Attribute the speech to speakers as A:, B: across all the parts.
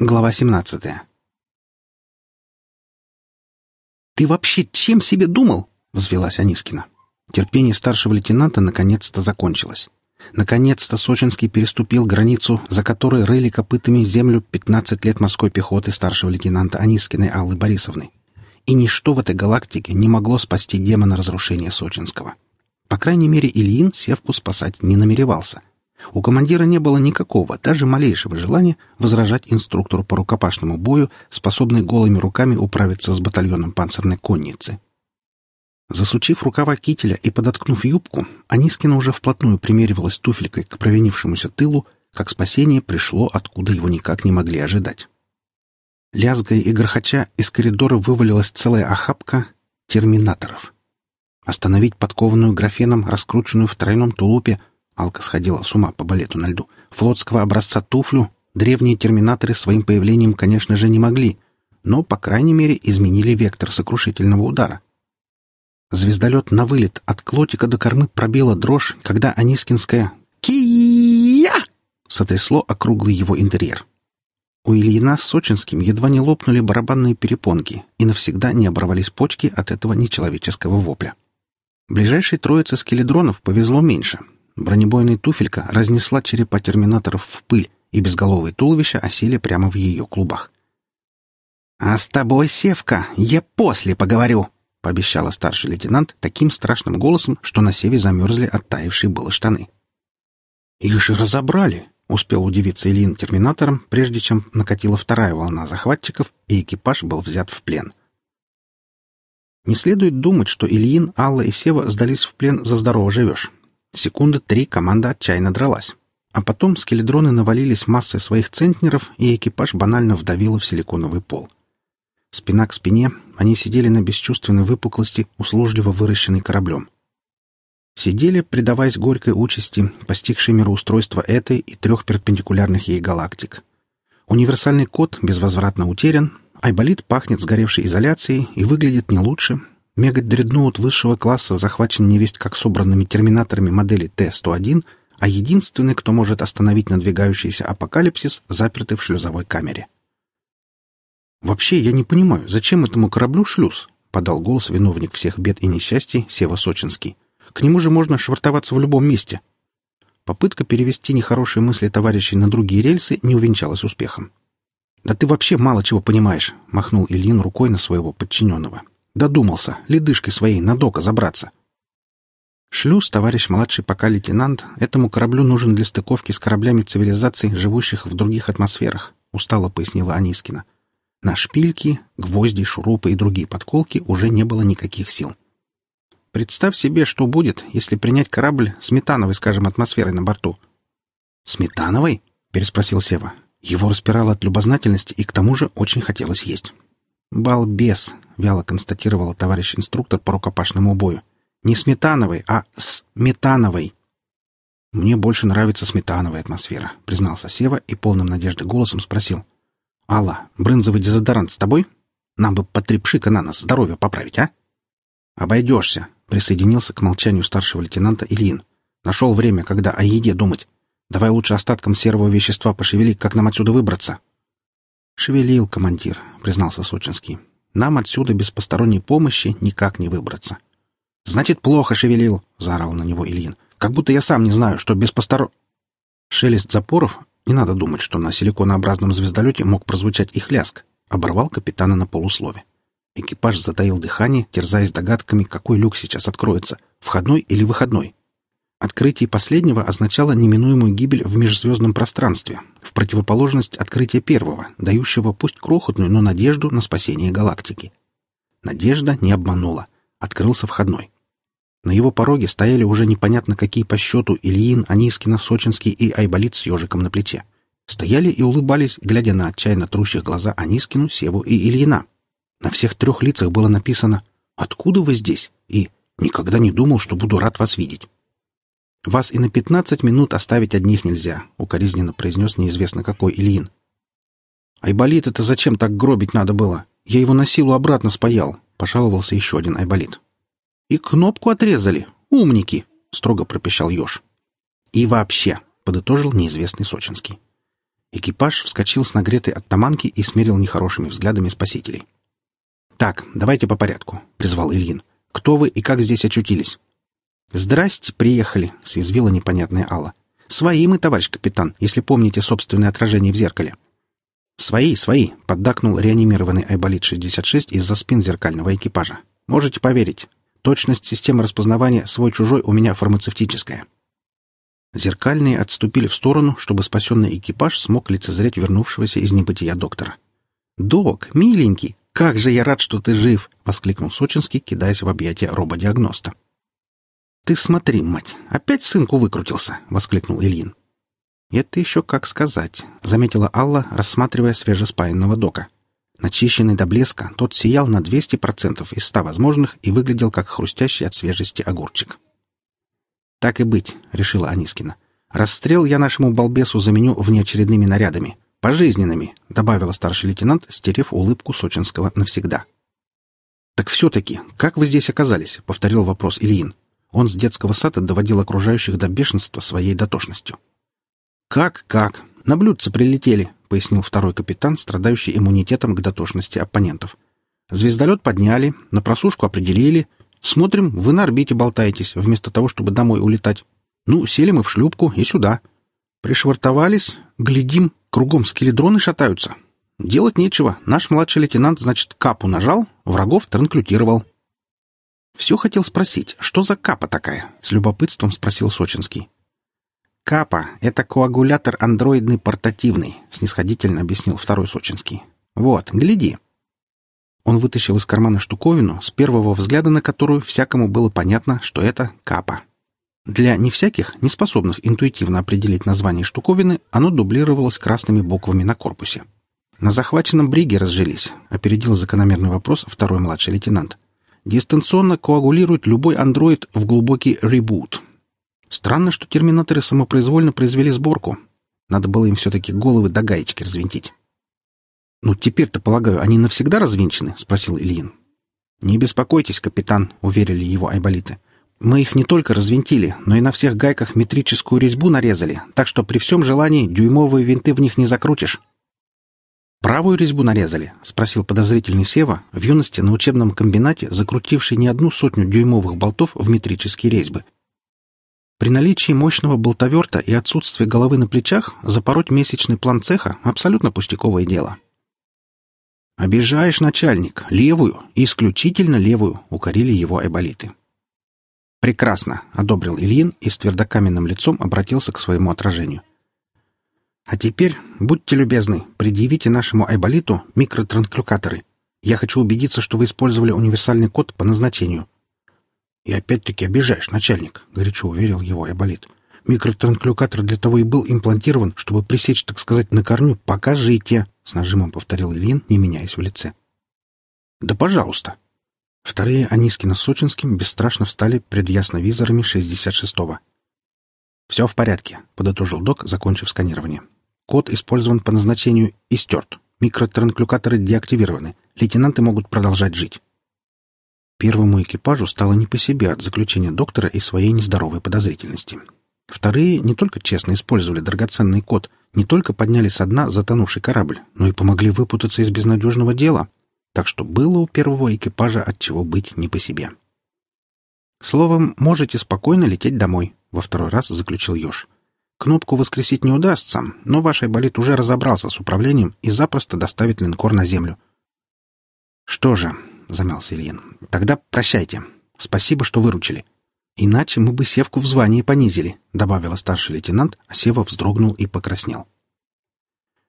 A: Глава 17 «Ты вообще чем себе думал?» — взвелась Анискина. Терпение старшего лейтенанта наконец-то закончилось. Наконец-то Сочинский переступил границу, за которой рыли копытами землю 15 лет морской пехоты старшего лейтенанта Анискиной Аллы Борисовны. И ничто в этой галактике не могло спасти демона разрушения Сочинского. По крайней мере, Ильин Севку спасать не намеревался. У командира не было никакого, даже малейшего желания возражать инструктору по рукопашному бою, способный голыми руками управиться с батальоном панцирной конницы. Засучив рукава кителя и подоткнув юбку, Анискина уже вплотную примеривалась туфелькой к провинившемуся тылу, как спасение пришло, откуда его никак не могли ожидать. Лязгая и грохоча, из коридора вывалилась целая охапка терминаторов. Остановить подкованную графеном, раскрученную в тройном тулупе, Алка сходила с ума по балету на льду. Флотского образца туфлю древние терминаторы своим появлением, конечно же, не могли, но, по крайней мере, изменили вектор сокрушительного удара. Звездолет на вылет от клотика до кормы пробила дрожь, когда Анискинская «Кия!» сотрясло округлый его интерьер. У Ильина с Сочинским едва не лопнули барабанные перепонки и навсегда не оборвались почки от этого нечеловеческого вопля. Ближайшей троице скеледронов повезло меньше — Бронебойная туфелька разнесла черепа терминаторов в пыль, и безголовые туловища осели прямо в ее клубах. «А с тобой, Севка, я после поговорю!» — пообещала старший лейтенант таким страшным голосом, что на севе замерзли оттаившие было штаны. «Их же разобрали!» — успел удивиться Ильин терминатором, прежде чем накатила вторая волна захватчиков, и экипаж был взят в плен. Не следует думать, что Ильин, Алла и Сева сдались в плен за здорово живешь. Секунды три команда отчаянно дралась. А потом скеледроны навалились массой своих центнеров, и экипаж банально вдавило в силиконовый пол. Спина к спине, они сидели на бесчувственной выпуклости, услужливо выращенной кораблем. Сидели, предаваясь горькой участи, постигшей мироустройство этой и трех перпендикулярных ей галактик. Универсальный код безвозвратно утерян, Айболит пахнет сгоревшей изоляцией и выглядит не лучше, Мега-дредноут высшего класса захвачен невесть как собранными терминаторами модели Т-101, а единственный, кто может остановить надвигающийся апокалипсис, запертый в шлюзовой камере. «Вообще, я не понимаю, зачем этому кораблю шлюз?» — подал голос виновник всех бед и несчастий Сева Сочинский. «К нему же можно швартоваться в любом месте». Попытка перевести нехорошие мысли товарищей на другие рельсы не увенчалась успехом. «Да ты вообще мало чего понимаешь», — махнул Ильин рукой на своего подчиненного. Додумался, ледышкой своей на дока забраться. Шлюз, товарищ младший пока лейтенант, этому кораблю нужен для стыковки с кораблями цивилизаций, живущих в других атмосферах, устало пояснила Анискина. На шпильки, гвозди, шурупы и другие подколки уже не было никаких сил. Представь себе, что будет, если принять корабль с метановой, скажем, атмосферой на борту. «Сметановой?» — переспросил Сева. Его распирало от любознательности и к тому же очень хотелось есть. «Балбес!» — вяло констатировала товарищ инструктор по рукопашному бою. «Не сметановой, а с метановой!» «Мне больше нравится сметановая атмосфера», — признался Сева и полным надежды голосом спросил. «Алла, брынзовый дезодорант с тобой? Нам бы по три пшика на нас здоровье поправить, а?» «Обойдешься», — присоединился к молчанию старшего лейтенанта Ильин. «Нашел время, когда о еде думать. Давай лучше остатком серого вещества пошевели, как нам отсюда выбраться». «Шевелил, командир», — признался Сочинский. «Нам отсюда без посторонней помощи никак не выбраться». «Значит, плохо шевелил», — заорал на него Ильин. «Как будто я сам не знаю, что без посторон...» Шелест запоров, не надо думать, что на силиконообразном звездолете мог прозвучать их ляск, оборвал капитана на полуслове. Экипаж затаил дыхание, терзаясь догадками, какой люк сейчас откроется, входной или выходной. Открытие последнего означало неминуемую гибель в межзвездном пространстве, в противоположность открытия первого, дающего пусть крохотную, но надежду на спасение галактики. Надежда не обманула. Открылся входной. На его пороге стояли уже непонятно какие по счету Ильин, Анискина, Сочинский и Айболит с ежиком на плече. Стояли и улыбались, глядя на отчаянно трущих глаза Анискину, Севу и Ильина. На всех трех лицах было написано «Откуда вы здесь?» и «Никогда не думал, что буду рад вас видеть». «Вас и на пятнадцать минут оставить одних нельзя», — укоризненно произнес неизвестно какой Ильин. «Айболит это зачем так гробить надо было? Я его на силу обратно спаял», — пожаловался еще один Айболит. «И кнопку отрезали. Умники!» — строго пропищал Ёж. «И вообще», — подытожил неизвестный Сочинский. Экипаж вскочил с нагретой оттаманки и смерил нехорошими взглядами спасителей. «Так, давайте по порядку», — призвал Ильин. «Кто вы и как здесь очутились?» «Здрасте, приехали», — съязвила непонятная Алла. «Свои мы, товарищ капитан, если помните собственное отражение в зеркале». «Свои, свои», — поддакнул реанимированный Айболит-66 из-за спин зеркального экипажа. «Можете поверить. Точность системы распознавания свой-чужой у меня фармацевтическая». Зеркальные отступили в сторону, чтобы спасенный экипаж смог лицезреть вернувшегося из небытия доктора. «Док, миленький, как же я рад, что ты жив!» — воскликнул Сочинский, кидаясь в объятия рободиагноста. «Ты смотри, мать, опять сынку выкрутился!» — воскликнул Ильин. «Это еще как сказать», — заметила Алла, рассматривая свежеспаянного дока. Начищенный до блеска, тот сиял на 200% из 100 возможных и выглядел как хрустящий от свежести огурчик. «Так и быть», — решила Анискина. «Расстрел я нашему балбесу заменю внеочередными нарядами. Пожизненными», — добавила старший лейтенант, стерев улыбку Сочинского навсегда. «Так все-таки, как вы здесь оказались?» — повторил вопрос Ильин. Он с детского сада доводил окружающих до бешенства своей дотошностью. «Как-как? На блюдце прилетели», — пояснил второй капитан, страдающий иммунитетом к дотошности оппонентов. «Звездолет подняли, на просушку определили, Смотрим, вы на орбите болтаетесь, вместо того, чтобы домой улетать. Ну, сели мы в шлюпку и сюда. Пришвартовались, глядим, кругом скеледроны шатаются. Делать нечего. Наш младший лейтенант, значит, капу нажал, врагов транклютировал. Все хотел спросить, что за капа такая? С любопытством спросил Сочинский. Капа — это коагулятор андроидный портативный, снисходительно объяснил второй Сочинский. Вот, гляди. Он вытащил из кармана штуковину, с первого взгляда на которую всякому было понятно, что это капа. Для не всяких, не способных интуитивно определить название штуковины, оно дублировалось красными буквами на корпусе. «На захваченном бриге разжились», — опередил закономерный вопрос второй младший лейтенант. «Дистанционно коагулирует любой андроид в глубокий ребут. Странно, что терминаторы самопроизвольно произвели сборку. Надо было им все-таки головы до гаечки развинтить». «Ну, теперь-то, полагаю, они навсегда развинчены?» — спросил Ильин. «Не беспокойтесь, капитан», — уверили его айболиты. «Мы их не только развинтили, но и на всех гайках метрическую резьбу нарезали, так что при всем желании дюймовые винты в них не закрутишь». «Правую резьбу нарезали?» — спросил подозрительный Сева, в юности на учебном комбинате, закрутивший не одну сотню дюймовых болтов в метрические резьбы. При наличии мощного болтоверта и отсутствии головы на плечах запороть месячный план цеха — абсолютно пустяковое дело. «Обижаешь, начальник, левую, исключительно левую», — укорили его айболиты. «Прекрасно», — одобрил Ильин и с твердокаменным лицом обратился к своему отражению. «А теперь, будьте любезны, предъявите нашему айболиту микротранклюкаторы. Я хочу убедиться, что вы использовали универсальный код по назначению». «И опять-таки обижаешь, начальник», — горячо уверил его айболит. «Микротранклюкатор для того и был имплантирован, чтобы пресечь, так сказать, на корню «покажите», с нажимом повторил Ильин, не меняясь в лице. «Да пожалуйста!» Вторые Анискина с Сочинским бесстрашно встали пред ясновизорами 66-го. «Все в порядке», — подытожил док, закончив сканирование. «Код использован по назначению и стерт. Микротранклюкаторы деактивированы. Лейтенанты могут продолжать жить». Первому экипажу стало не по себе от заключения доктора и своей нездоровой подозрительности. Вторые не только честно использовали драгоценный код, не только подняли со дна затонувший корабль, но и помогли выпутаться из безнадежного дела. Так что было у первого экипажа от чего быть не по себе. «Словом, можете спокойно лететь домой», — во второй раз заключил Ёж. «Кнопку воскресить не удастся, но ваш айболит уже разобрался с управлением и запросто доставит линкор на землю». «Что же», — замялся Ильин, — «тогда прощайте. Спасибо, что выручили». «Иначе мы бы Севку в звании понизили», — добавила старший лейтенант, а Сева вздрогнул и покраснел.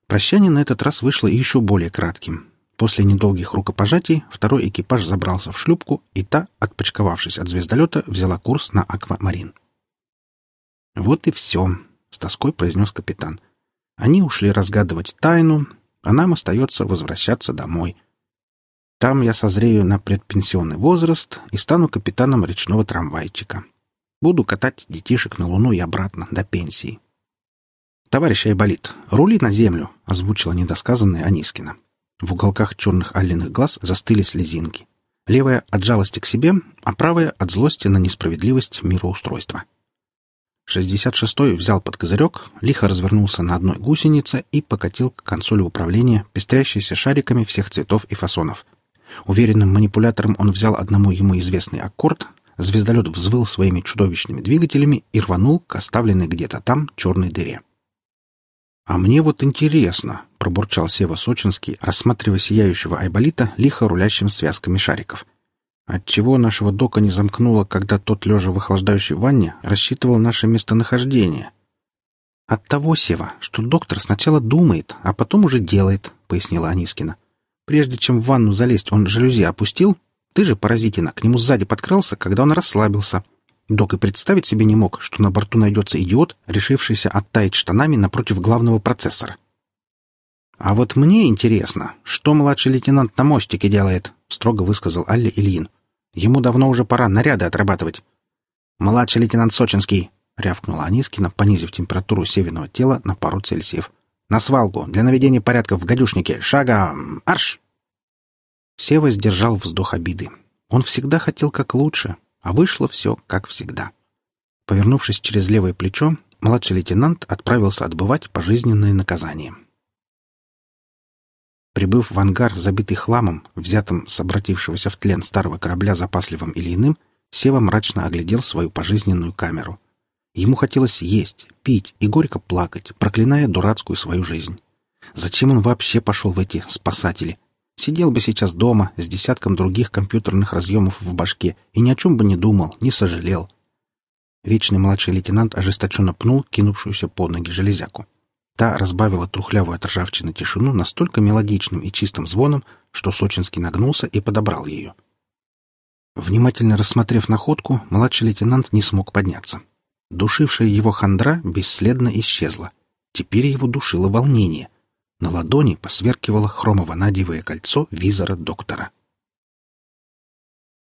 A: Прощание на этот раз вышло еще более кратким. После недолгих рукопожатий второй экипаж забрался в шлюпку, и та, отпочковавшись от звездолета, взяла курс на Аквамарин. «Вот и все», — с тоской произнес капитан. «Они ушли разгадывать тайну, а нам остается возвращаться домой». Там я созрею на предпенсионный возраст и стану капитаном речного трамвайчика. Буду катать детишек на Луну и обратно до пенсии. «Товарищ Айболит, рули на землю!» — озвучила недосказанная Анискина. В уголках черных алленных глаз застыли слезинки. Левая — от жалости к себе, а правая — от злости на несправедливость мироустройства. 66-й взял под козырек, лихо развернулся на одной гусенице и покатил к консоли управления, пестрящейся шариками всех цветов и фасонов. Уверенным манипулятором он взял одному ему известный аккорд, звездолет взвыл своими чудовищными двигателями и рванул к оставленной где-то там черной дыре. «А мне вот интересно», — пробурчал Сева Сочинский, рассматривая сияющего айболита, лихо рулящим связками шариков. «Отчего нашего дока не замкнуло, когда тот, лежа в охлаждающей ванне, рассчитывал наше местонахождение?» «От того, Сева, что доктор сначала думает, а потом уже делает», — пояснила Анискина. «Прежде чем в ванну залезть, он жалюзи опустил, ты же, паразитина, к нему сзади подкрался, когда он расслабился. Док и представить себе не мог, что на борту найдется идиот, решившийся оттаять штанами напротив главного процессора. «А вот мне интересно, что младший лейтенант на мостике делает?» — строго высказал Алле Ильин. «Ему давно уже пора наряды отрабатывать». «Младший лейтенант Сочинский!» — рявкнула Анискина, понизив температуру северного тела на пару цельсиев. «На свалку! Для наведения порядка в гадюшнике! Шага! Арш!» Сева сдержал вздох обиды. Он всегда хотел как лучше, а вышло все как всегда. Повернувшись через левое плечо, младший лейтенант отправился отбывать пожизненное наказание. Прибыв в ангар, забитый хламом, взятым с обратившегося в тлен старого корабля запасливым или иным, Сева мрачно оглядел свою пожизненную камеру. Ему хотелось есть, пить и горько плакать, проклиная дурацкую свою жизнь. Зачем он вообще пошел в эти спасатели, Сидел бы сейчас дома с десятком других компьютерных разъемов в башке и ни о чем бы не думал, не сожалел. Вечный младший лейтенант ожесточенно пнул кинувшуюся под ноги железяку. Та разбавила трухлявую от ржавчины тишину настолько мелодичным и чистым звоном, что Сочинский нагнулся и подобрал ее. Внимательно рассмотрев находку, младший лейтенант не смог подняться. Душившая его хандра бесследно исчезла. Теперь его душило волнение — на ладони посверкивало хромово-надевое кольцо визора доктора.